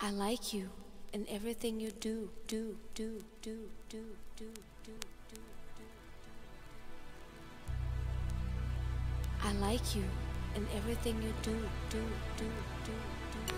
I like you and everything you do, do, do, do, do, do, do, do. do. I like you and everything you do, do, do, do, do.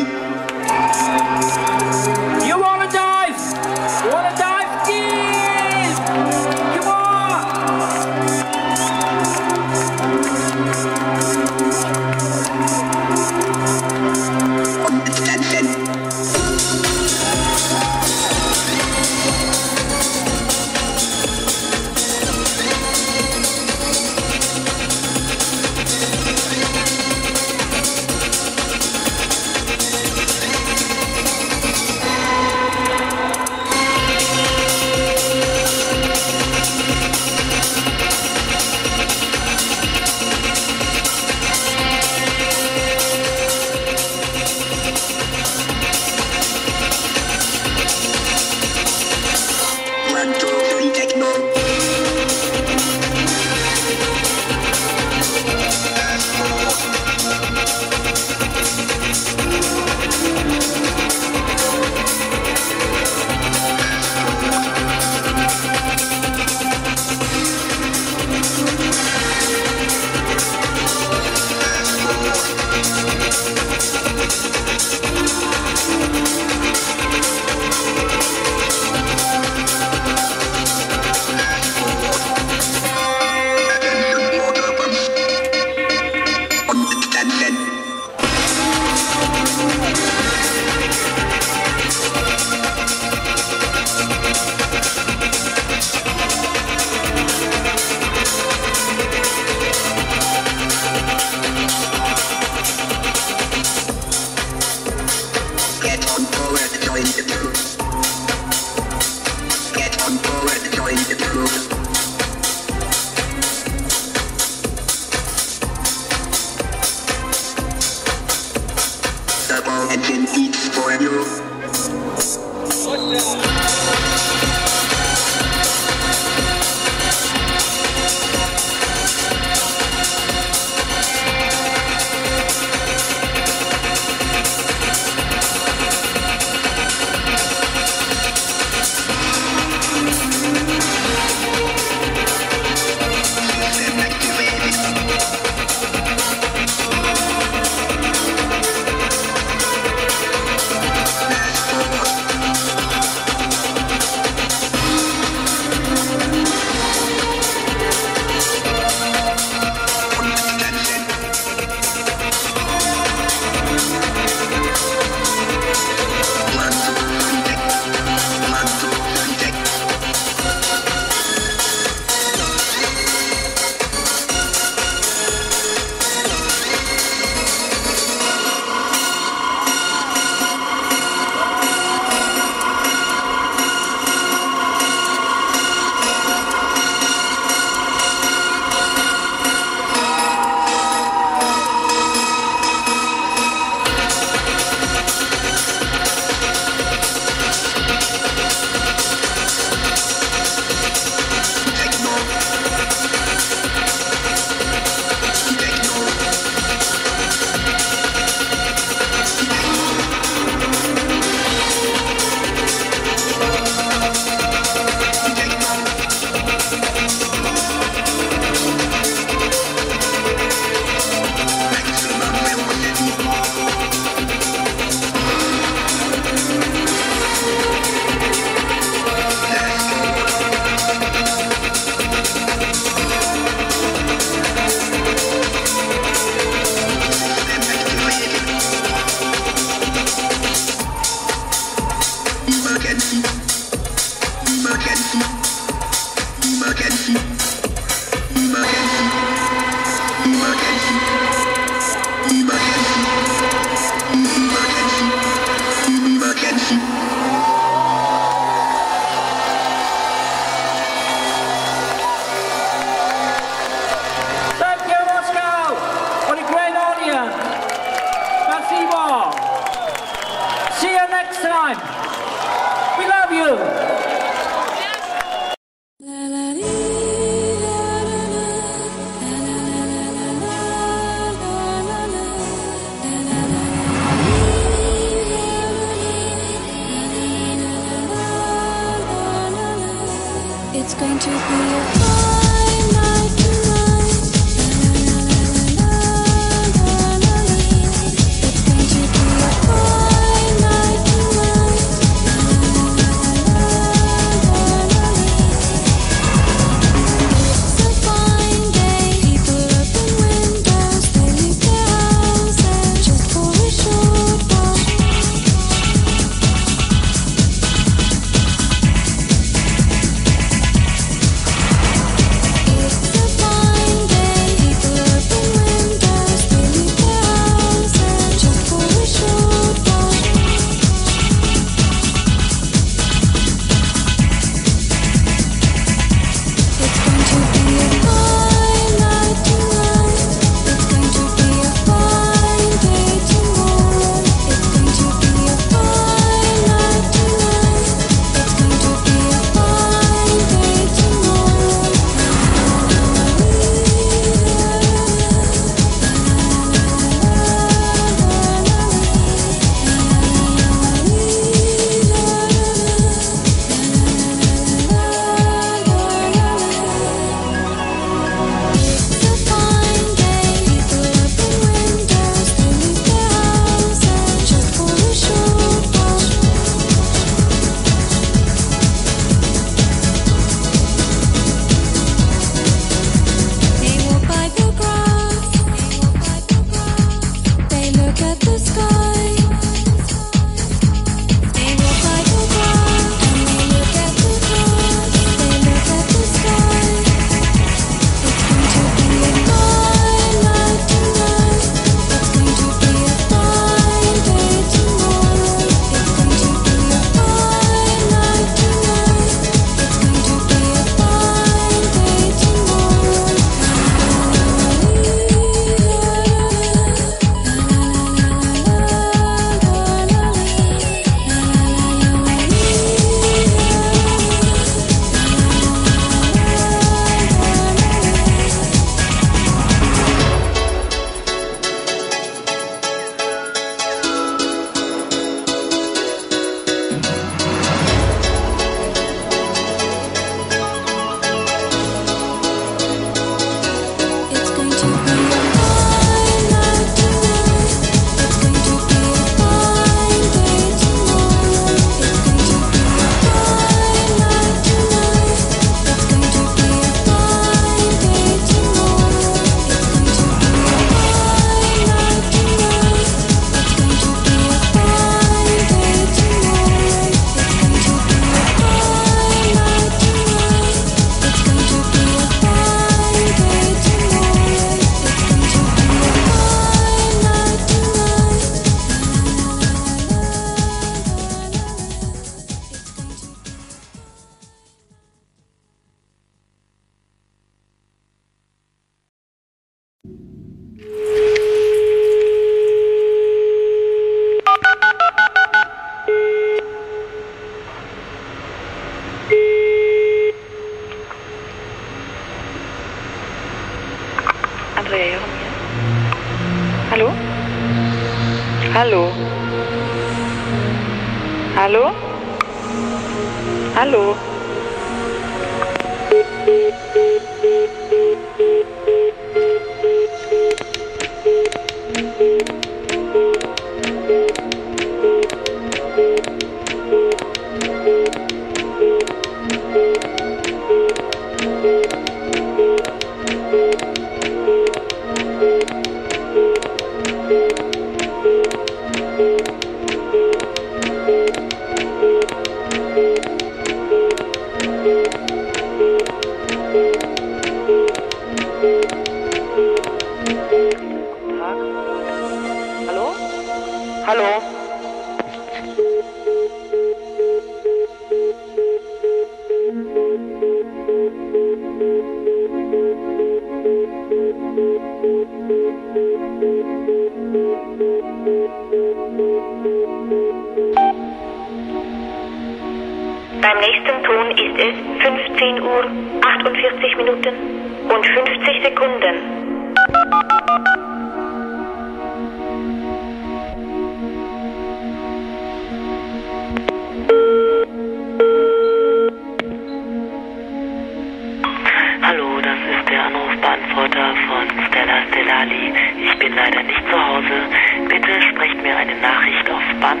Stellali. Ich bin leider nicht zu Hause. Bitte sprecht mir eine Nachricht aufs Band.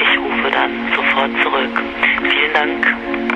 Ich rufe dann sofort zurück. Vielen Dank.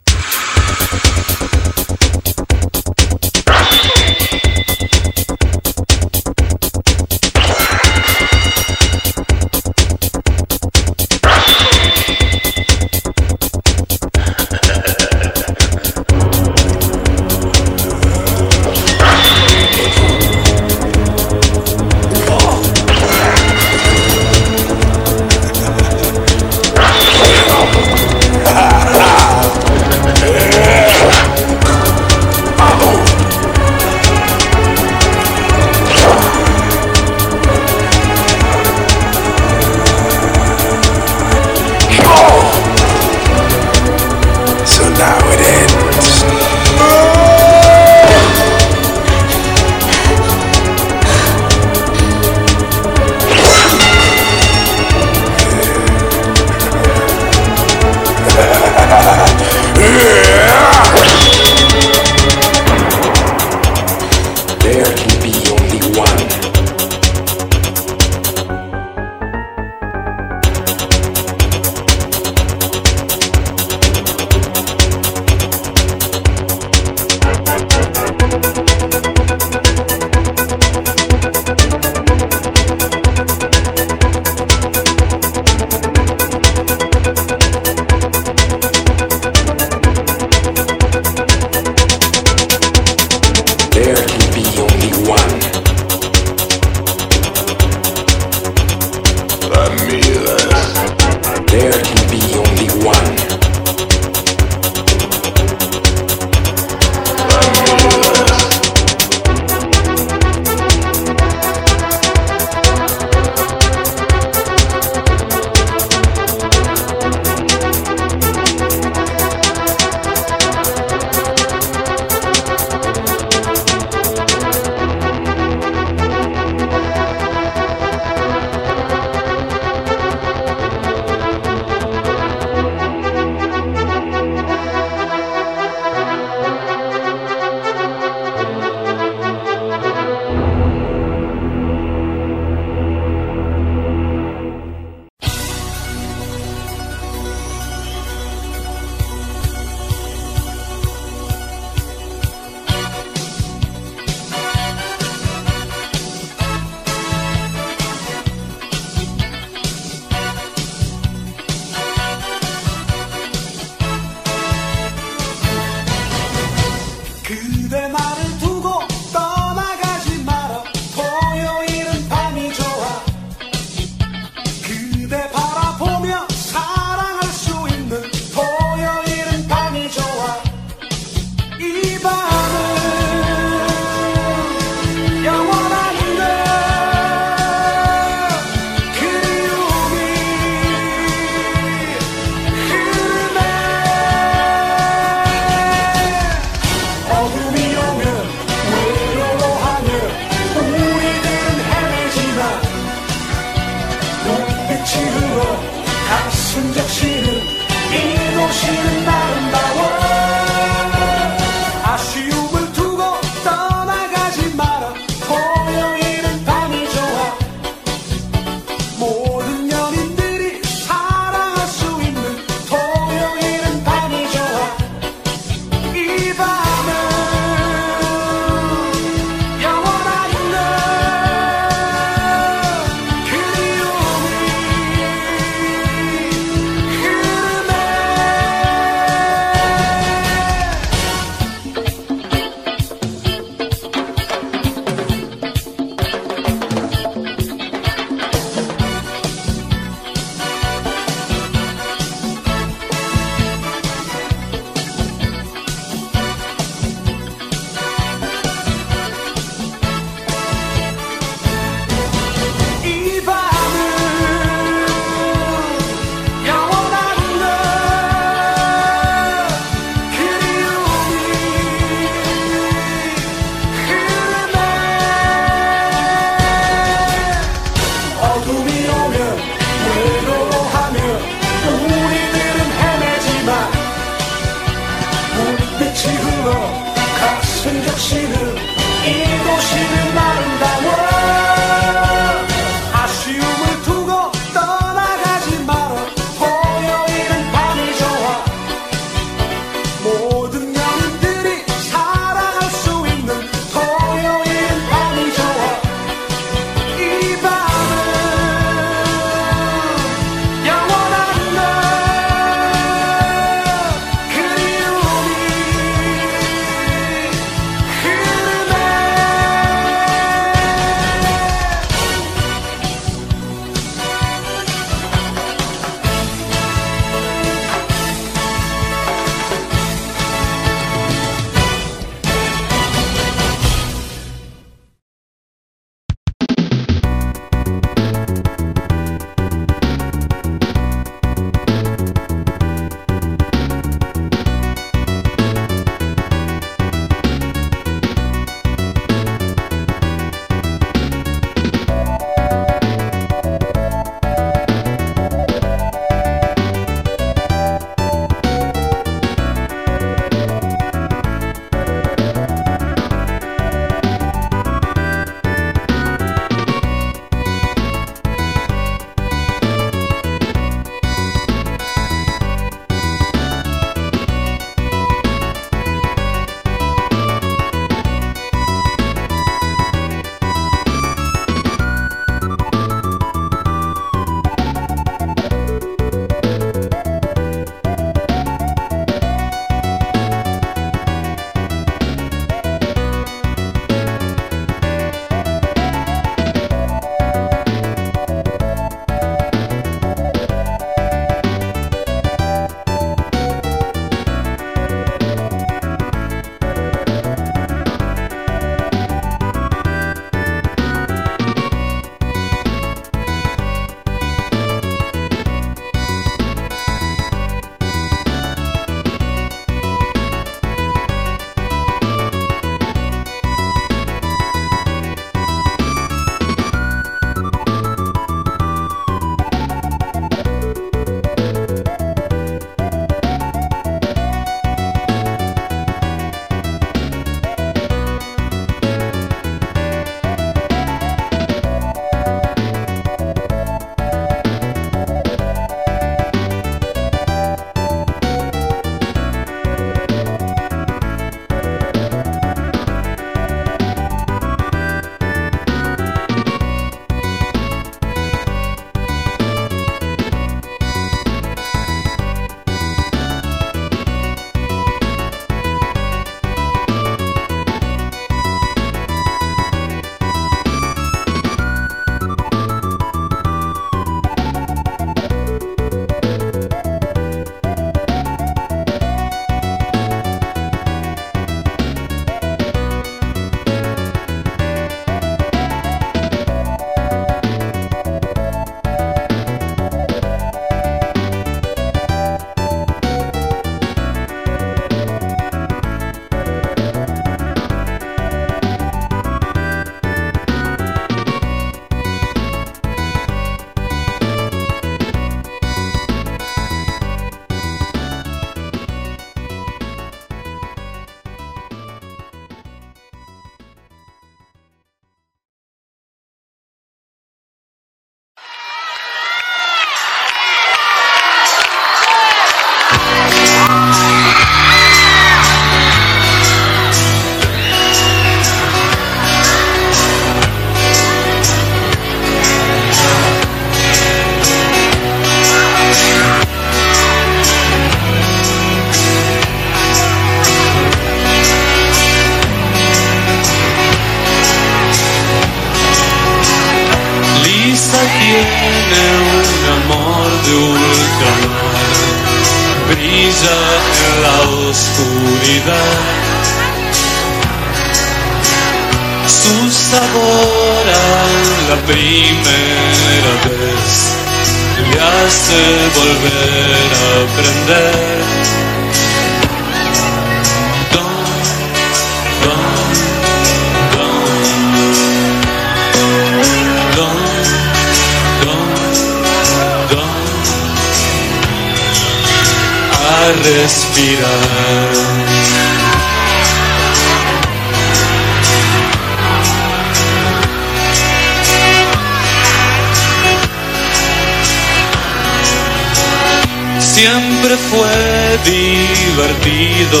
Siempre fue divertido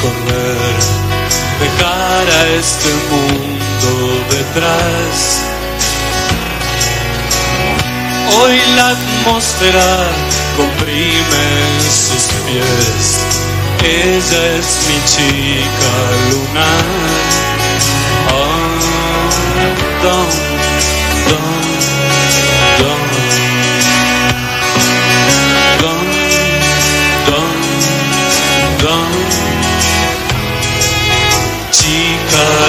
correr, dejar a este mundo detrás. Hoy la atmósfera comprime sus pies. Ella es mi chica lunar. Ah, don, don,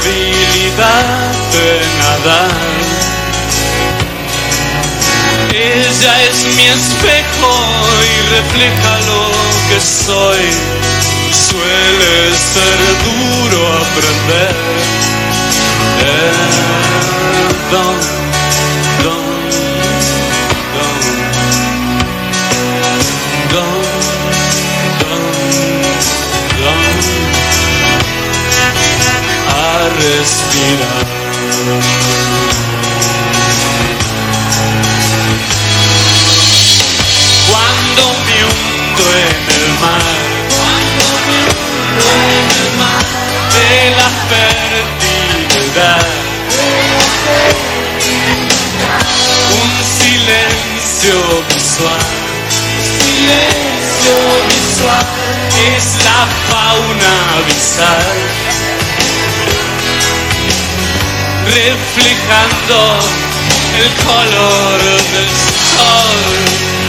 habilidad de nadar. Ella es mi espejo y refleja lo que soy. Suele ser duro aprender. Don, don. Respirar. Cuando me hundo en el mar, de la fertilidad, un silencio visual. Silencio visual. Es la fauna abisal reflejando el color del sol.